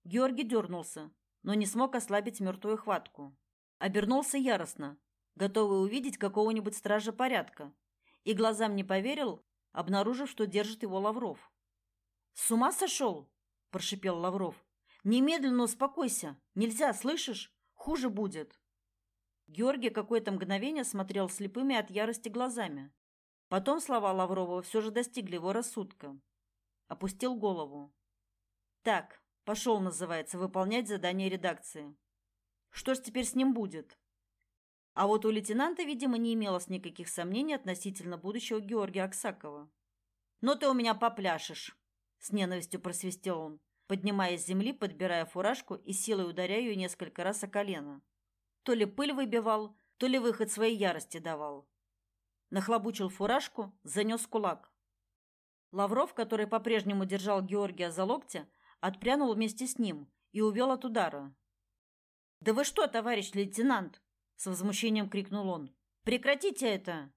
Георгий дернулся, но не смог ослабить мертвую хватку. Обернулся яростно, готовый увидеть какого-нибудь стража порядка, и глазам не поверил, обнаружив, что держит его Лавров. «С ума сошел?» – прошипел Лавров. «Немедленно успокойся. Нельзя, слышишь? Хуже будет». Георгий какое-то мгновение смотрел слепыми от ярости глазами. Потом слова Лаврова все же достигли его рассудка. Опустил голову. «Так, пошел, называется, выполнять задание редакции. Что ж теперь с ним будет?» А вот у лейтенанта, видимо, не имелось никаких сомнений относительно будущего Георгия Аксакова. «Но «Ну ты у меня попляшешь!» — с ненавистью просвистел он, поднимаясь с земли, подбирая фуражку и силой ударяя ее несколько раз о колено. То ли пыль выбивал, то ли выход своей ярости давал. Нахлобучил фуражку, занес кулак. Лавров, который по-прежнему держал Георгия за локти, отпрянул вместе с ним и увел от удара. «Да вы что, товарищ лейтенант?» с возмущением крикнул он. Прекратите это.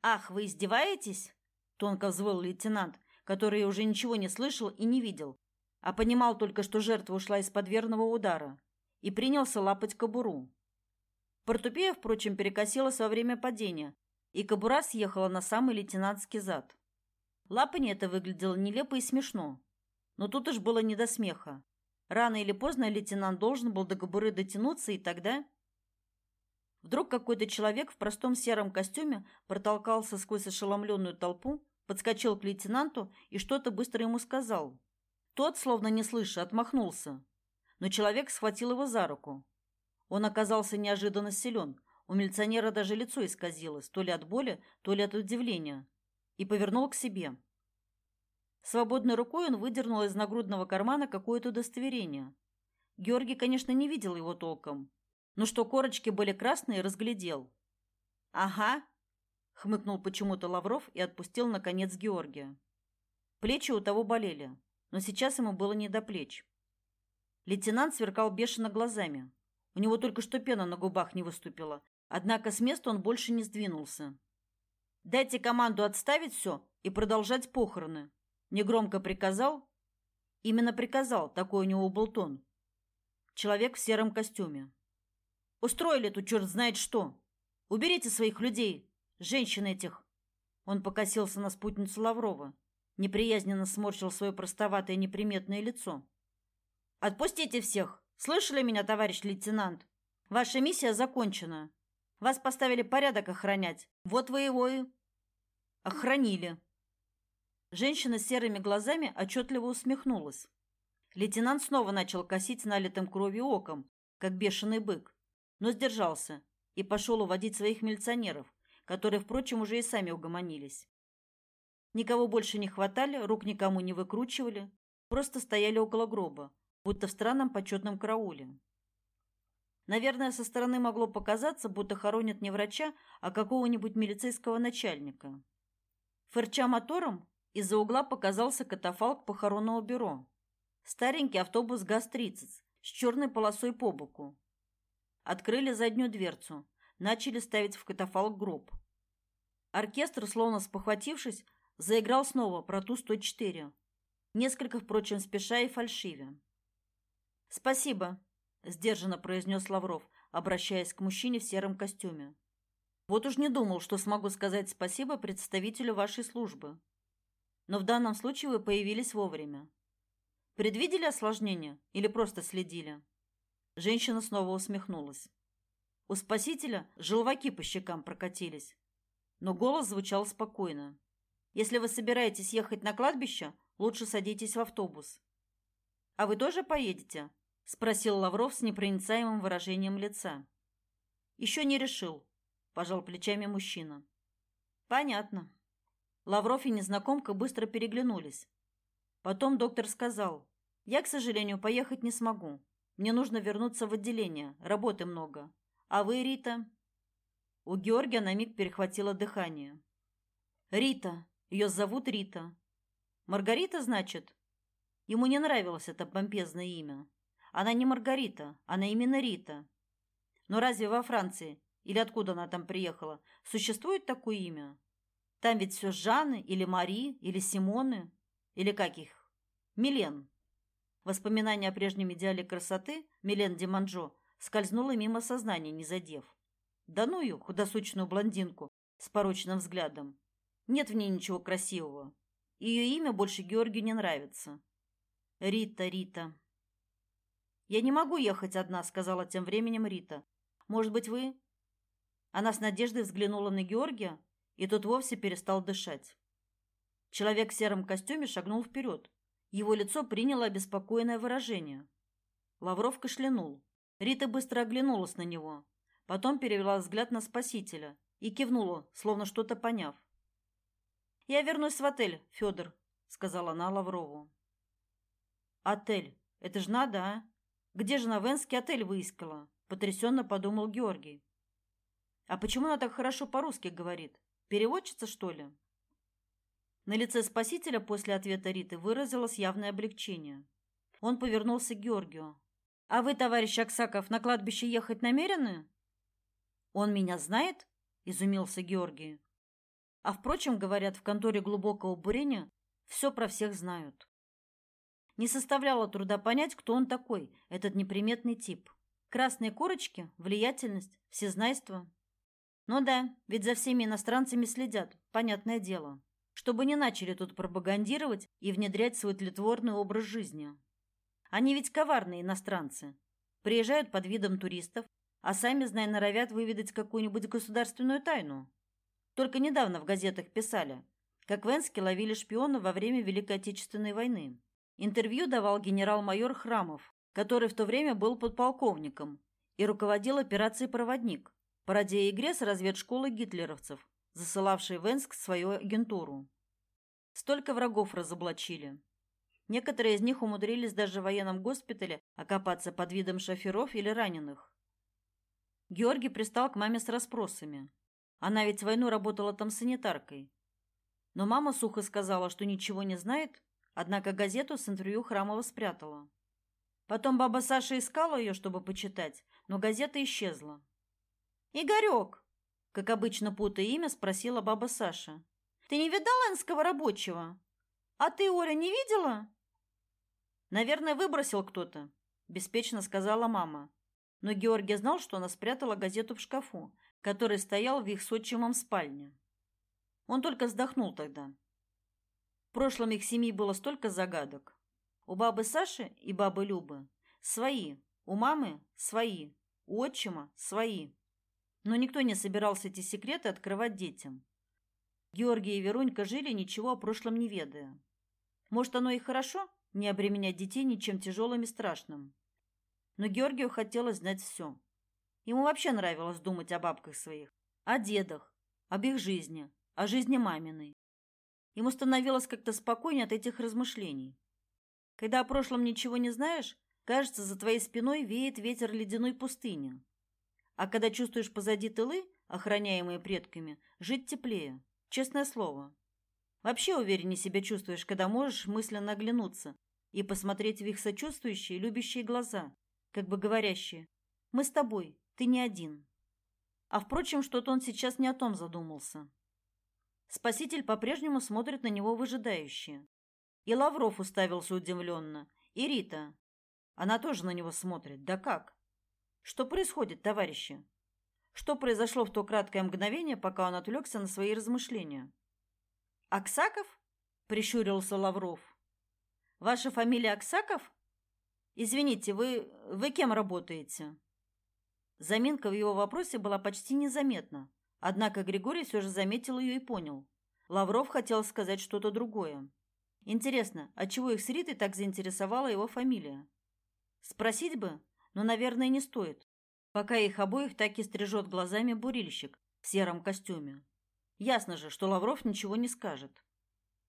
Ах, вы издеваетесь? тонко взвыл лейтенант, который уже ничего не слышал и не видел, а понимал только, что жертва ушла из-под верного удара, и принялся лапать кобуру. Портупея, впрочем, перекосилась во время падения, и кобура съехала на самый лейтенантский зад. Лапанье это выглядело нелепо и смешно, но тут уж было не до смеха. Рано или поздно лейтенант должен был до кобуры дотянуться, и тогда... Вдруг какой-то человек в простом сером костюме протолкался сквозь ошеломленную толпу, подскочил к лейтенанту и что-то быстро ему сказал. Тот, словно не слыша, отмахнулся. Но человек схватил его за руку. Он оказался неожиданно силен. У милиционера даже лицо исказилось, то ли от боли, то ли от удивления, и повернул к себе. Свободной рукой он выдернул из нагрудного кармана какое-то удостоверение. Георгий, конечно, не видел его толком, но что корочки были красные, разглядел. «Ага», — хмыкнул почему-то Лавров и отпустил, наконец, Георгия. Плечи у того болели, но сейчас ему было не до плеч. Лейтенант сверкал бешено глазами. У него только что пена на губах не выступила, однако с места он больше не сдвинулся. «Дайте команду отставить все и продолжать похороны», — негромко приказал. Именно приказал, такой у него был тон. Человек в сером костюме. Устроили тут черт знает что. Уберите своих людей, женщин этих. Он покосился на спутницу Лаврова, неприязненно сморщил свое простоватое неприметное лицо. Отпустите всех. Слышали меня, товарищ лейтенант? Ваша миссия закончена. Вас поставили порядок охранять. Вот вы его и охранили. Женщина с серыми глазами отчетливо усмехнулась. Лейтенант снова начал косить налитым кровью оком, как бешеный бык но сдержался и пошел уводить своих милиционеров, которые, впрочем, уже и сами угомонились. Никого больше не хватали, рук никому не выкручивали, просто стояли около гроба, будто в странном почетном карауле. Наверное, со стороны могло показаться, будто хоронят не врача, а какого-нибудь милицейского начальника. Фырча мотором, из-за угла показался катафалк похоронного бюро. Старенький автобус ГАЗ-30 с черной полосой по боку, Открыли заднюю дверцу, начали ставить в катафалк гроб. Оркестр, словно спохватившись, заиграл снова про Ту-104. Несколько, впрочем, спеша и фальшиве. «Спасибо», — сдержанно произнес Лавров, обращаясь к мужчине в сером костюме. «Вот уж не думал, что смогу сказать спасибо представителю вашей службы. Но в данном случае вы появились вовремя. Предвидели осложнения или просто следили?» Женщина снова усмехнулась. У спасителя желваки по щекам прокатились, но голос звучал спокойно. Если вы собираетесь ехать на кладбище, лучше садитесь в автобус. А вы тоже поедете? Спросил Лавров с непроницаемым выражением лица. Еще не решил, пожал плечами мужчина. Понятно. Лавров и незнакомка быстро переглянулись. Потом доктор сказал: "Я, к сожалению, поехать не смогу. Мне нужно вернуться в отделение, работы много. А вы, Рита?" У Георгия на миг перехватило дыхание. Рита, ее зовут Рита. Маргарита, значит? Ему не нравилось это помпезное имя. Она не Маргарита, она именно Рита. Но разве во Франции, или откуда она там приехала, существует такое имя? Там ведь все Жанны или Мари, или Симоны, или как их? Милен. Воспоминание о прежнем идеале красоты, Милен Деманжо, скользнуло мимо сознания, не задев. Да ну ее, худосочную блондинку с порочным взглядом. Нет в ней ничего красивого. Ее имя больше Георгию не нравится. Рита, Рита. Я не могу ехать одна, сказала тем временем Рита. Может быть, вы? Она с надеждой взглянула на Георгия, и тот вовсе перестал дышать. Человек в сером костюме шагнул вперед. Его лицо приняло обеспокоенное выражение. Лавров кашлянул. Рита быстро оглянулась на него, потом перевела взгляд на спасителя и кивнула, словно что-то поняв. Я вернусь в отель, Федор, сказала она Лаврову. Отель. Это ж надо, а? Где же на Венский отель выискала? потрясенно подумал Георгий. А почему она так хорошо по-русски говорит? Переводчица, что ли? На лице спасителя после ответа Риты выразилось явное облегчение. Он повернулся к Георгию. А вы, товарищ Аксаков, на кладбище ехать намерены? Он меня знает? изумился Георгий. А впрочем, говорят, в конторе глубокого бурения все про всех знают. Не составляло труда понять, кто он такой, этот неприметный тип. Красные корочки, влиятельность, всезнайство. Ну да, ведь за всеми иностранцами следят, понятное дело. Чтобы не начали тут пропагандировать и внедрять свой тлетворный образ жизни. Они ведь коварные иностранцы. Приезжают под видом туристов, а сами, зная, норовят выведать какую-нибудь государственную тайну. Только недавно в газетах писали, как в Энске ловили шпиона во время Великой Отечественной войны. Интервью давал генерал-майор Храмов, который в то время был подполковником и руководил операцией «Проводник», пародия игре с разведшколы гитлеровцев, засылавшей в Энск свою агентуру. Столько врагов разоблачили. Некоторые из них умудрились даже в военном госпитале окопаться под видом шоферов или раненых. Георгий пристал к маме с расспросами. Она ведь войну работала там санитаркой. Но мама сухо сказала, что ничего не знает, однако газету с интервью Храмова спрятала. Потом баба Саша искала ее, чтобы почитать, но газета исчезла. «Игорек!» — как обычно путая имя, спросила баба Саша. «Ты не видал энского рабочего? А ты, Оля, не видела?» «Наверное, выбросил кто-то», — беспечно сказала мама. Но Георгий знал, что она спрятала газету в шкафу, который стоял в их с отчимом спальне. Он только вздохнул тогда. В прошлом их семьи было столько загадок. У бабы Саши и бабы Любы свои, у мамы свои, у отчима свои. Но никто не собирался эти секреты открывать детям. Георгий и Верунька жили, ничего о прошлом не ведая. Может, оно и хорошо, не обременять детей ничем тяжелым и страшным. Но Георгию хотелось знать все. Ему вообще нравилось думать о бабках своих, о дедах, об их жизни, о жизни маминой. Ему становилось как-то спокойнее от этих размышлений. Когда о прошлом ничего не знаешь, кажется, за твоей спиной веет ветер ледяной пустыни. А когда чувствуешь позади тылы, охраняемые предками, жить теплее, честное слово. Вообще увереннее себя чувствуешь, когда можешь мысленно оглянуться и посмотреть в их сочувствующие, любящие глаза, как бы говорящие «Мы с тобой, ты не один. А впрочем, что-то он сейчас не о том задумался. Спаситель по-прежнему смотрит на него выжидающе. И Лавров уставился удивленно, и Рита. Она тоже на него смотрит. Да как? Что происходит, товарищи? Что произошло в то краткое мгновение, пока он отвлекся на свои размышления? Аксаков? прищурился Лавров. Ваша фамилия Аксаков? Извините, вы вы кем работаете? Заминка в его вопросе была почти незаметна, однако Григорий все же заметил ее и понял. Лавров хотел сказать что-то другое. Интересно, отчего их с Ритой так заинтересовала его фамилия? Спросить бы, но, наверное, не стоит. пока их обоих так и стрижет глазами бурильщик в сером костюме. Ясно же, что Лавров ничего не скажет.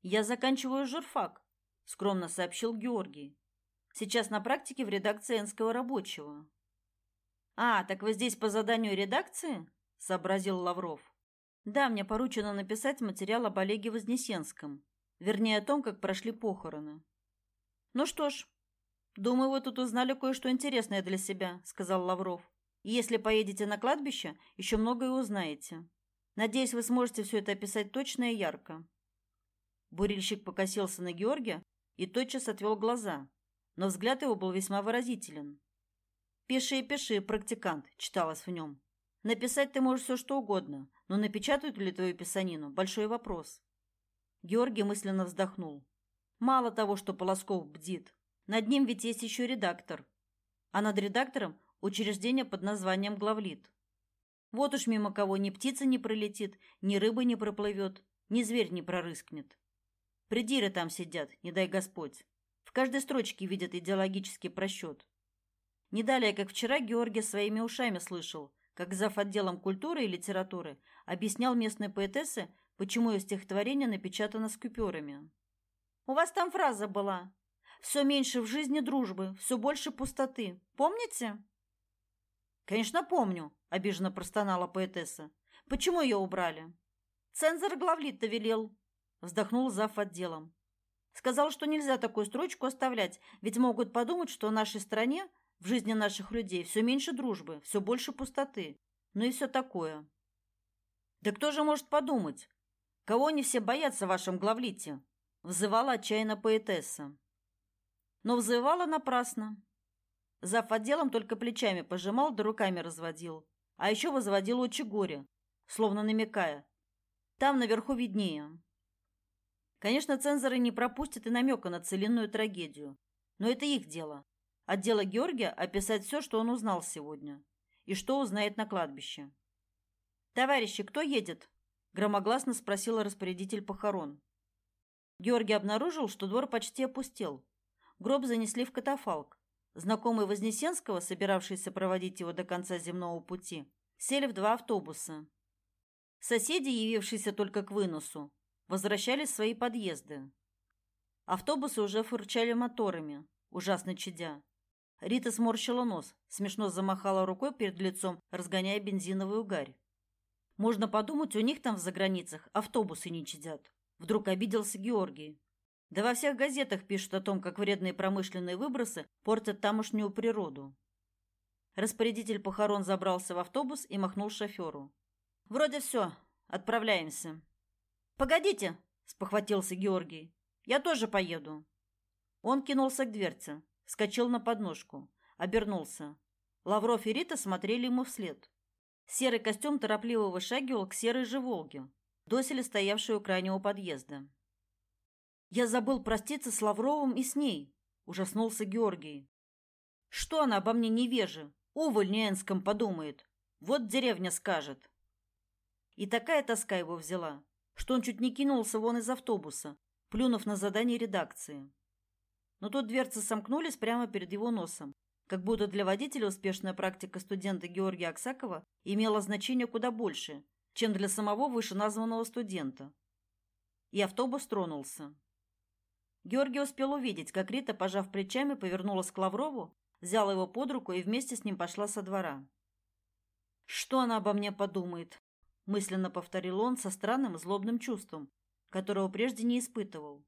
«Я заканчиваю журфак», — скромно сообщил Георгий. «Сейчас на практике в редакции Энского рабочего». «А, так вы здесь по заданию редакции?» — сообразил Лавров. «Да, мне поручено написать материал об Олеге Вознесенском, вернее, о том, как прошли похороны». «Ну что ж, думаю, вы тут узнали кое-что интересное для себя», — сказал Лавров. «Если поедете на кладбище, еще многое узнаете. Надеюсь, вы сможете все это описать точно и ярко». Бурильщик покосился на Георгия и тотчас отвел глаза, но взгляд его был весьма выразителен. «Пиши, пиши, практикант», — читалось в нем. «Написать ты можешь все, что угодно, но напечатают ли твою писанину — большой вопрос». Георгий мысленно вздохнул. Мало того, что Полосков бдит, над ним ведь есть еще редактор. А над редактором — учреждение под названием главлит. Вот уж мимо кого ни птица не пролетит, ни рыба не проплывет, ни зверь не прорыскнет. Придиры там сидят, не дай Господь. В каждой строчке видят идеологический просчет. Не далее, как вчера, Георгий своими ушами слышал, как зав. отделом культуры и литературы объяснял местной поэтессе, почему ее стихотворение напечатано с купюрами. «У вас там фраза была. Все меньше в жизни дружбы, все больше пустоты. Помните?» «Конечно, помню», — обиженно простонала поэтесса. «Почему ее убрали?» «Цензор главлит-то велел», — вздохнул зав. отделом. «Сказал, что нельзя такую строчку оставлять, ведь могут подумать, что в нашей стране в жизни наших людей все меньше дружбы, все больше пустоты. Ну и все такое. Да кто же может подумать? Кого они все боятся в вашем главлите? Взывала отчаянно поэтесса. Но взывала напрасно. Зав. отделом только плечами пожимал да руками разводил. А еще возводил очи горя, словно намекая. Там наверху виднее. Конечно, цензоры не пропустят и намека на целинную трагедию. Но это их дело. Отдела Георгия описать все, что он узнал сегодня, и что узнает на кладбище. «Товарищи, кто едет?» – громогласно спросила распорядитель похорон. Георгий обнаружил, что двор почти опустел. Гроб занесли в катафалк. Знакомые Вознесенского, собиравшиеся проводить его до конца земного пути, сели в два автобуса. Соседи, явившиеся только к выносу, возвращались в свои подъезды. Автобусы уже фырчали моторами, ужасно чадя. Рита сморщила нос, смешно замахала рукой перед лицом, разгоняя бензиновую гарь. Можно подумать, у них там в заграницах автобусы не чадят. Вдруг обиделся Георгий. Да во всех газетах пишут о том, как вредные промышленные выбросы портят тамошнюю природу. Распорядитель похорон забрался в автобус и махнул шоферу. «Вроде все. Отправляемся». «Погодите!» – спохватился Георгий. «Я тоже поеду». Он кинулся к дверце. Вскочил на подножку. Обернулся. Лавров и Рита смотрели ему вслед. Серый костюм торопливо вышагивал к серой же «Волге», доселе стоявшей у крайнего подъезда. «Я забыл проститься с Лавровым и с ней», — ужаснулся Георгий. «Что она обо мне невеже? Уволь Энском подумает. Вот деревня скажет». И такая тоска его взяла, что он чуть не кинулся вон из автобуса, плюнув на задание редакции но тут дверцы сомкнулись прямо перед его носом, как будто для водителя успешная практика студента Георгия Аксакова имела значение куда больше, чем для самого вышеназванного студента. И автобус тронулся. Георгий успел увидеть, как Рита, пожав плечами, повернулась к Лаврову, взяла его под руку и вместе с ним пошла со двора. «Что она обо мне подумает?» – мысленно повторил он со странным злобным чувством, которого прежде не испытывал.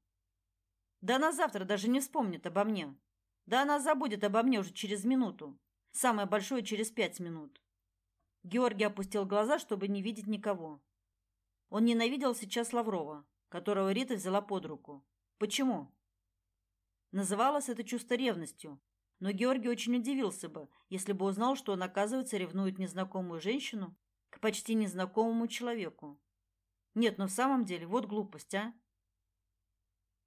Да она завтра даже не вспомнит обо мне. Да она забудет обо мне уже через минуту. Самое большое через пять минут. Георгий опустил глаза, чтобы не видеть никого. Он ненавидел сейчас Лаврова, которого Рита взяла под руку. Почему? Называлось это чувство ревностью, но Георгий очень удивился бы, если бы узнал, что он, оказывается, ревнует незнакомую женщину к почти незнакомому человеку. Нет, но в самом деле, вот глупость, а?